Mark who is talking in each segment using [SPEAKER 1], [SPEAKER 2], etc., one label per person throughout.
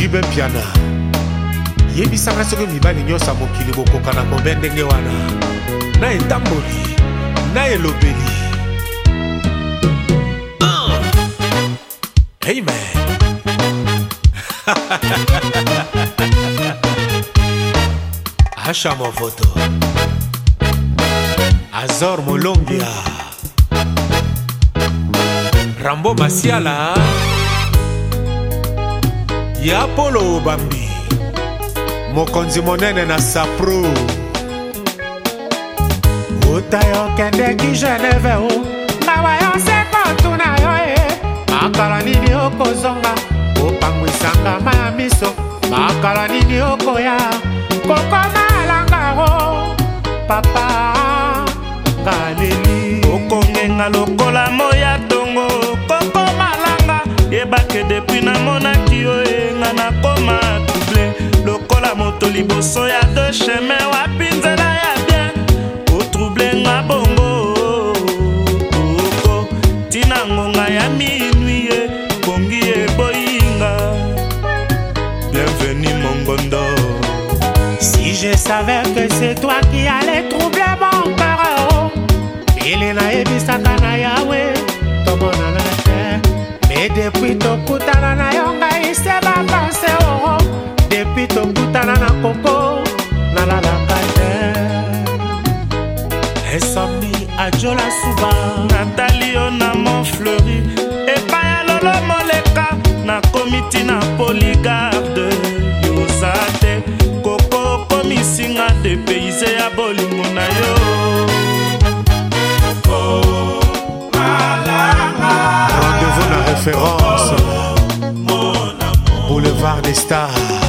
[SPEAKER 1] jibe piana yebisanga soki mibali nyonso ya mokili bokoka na kobe ndenge wana na etamboli na elobeli amen ah! asha movoto azor molongia rambo masiala ah. ya polo obambi mokonzi monene na sapro otayo okendeki geneve o mawa yo nseko tuna yo e makala nini okozonga kopangwisangama ya miso makala nini okoya kokomalangao papa ngaleli okokenga lokola moya tongo kokomalanga yebake depui namonaki yo e nga nakoma trouble lokola moto liboso ya de chemin wapi nzela ya bien otrouble nga bongo oko ntina ngonga ya minui ye kongi eboyinga bienvenu mongondo si je savais que c'est toi qui allais troubler mon cœur ele nayebisaka na yawe tomonana te me depuis toku koko nalalaka te esami ajola suba natali yo na mont fleuri epai ya lolo moleka nakomi ntina poligarde yoza te koko okomisinga depeize ya bolingo na yo oh, rendez-vous na référence oh, Boulevard des Stars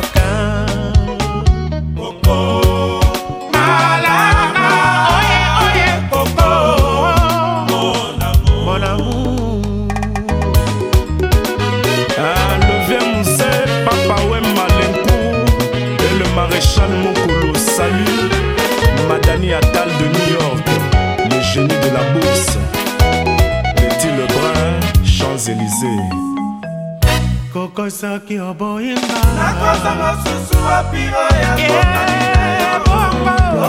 [SPEAKER 1] okosaki oboyinga nakosa mosusu opiro ya eh, bongo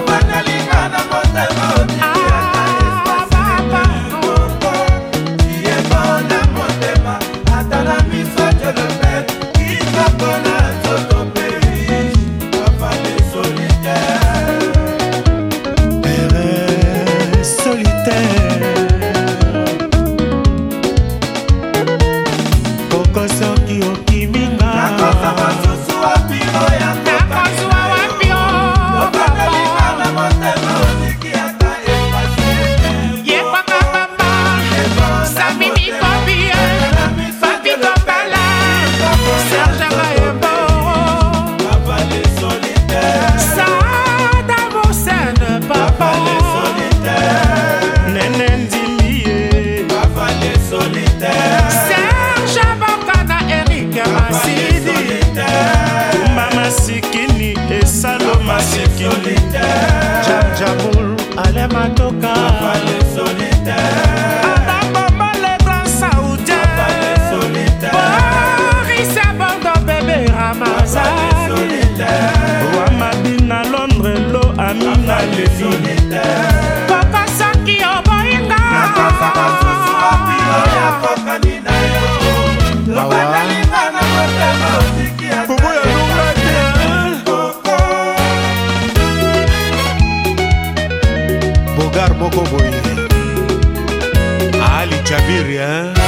[SPEAKER 1] amazaki roi mabi na londre lo amina levi papa soki oboyinga eh. bogar moko boye ali jabiri hein? Eh.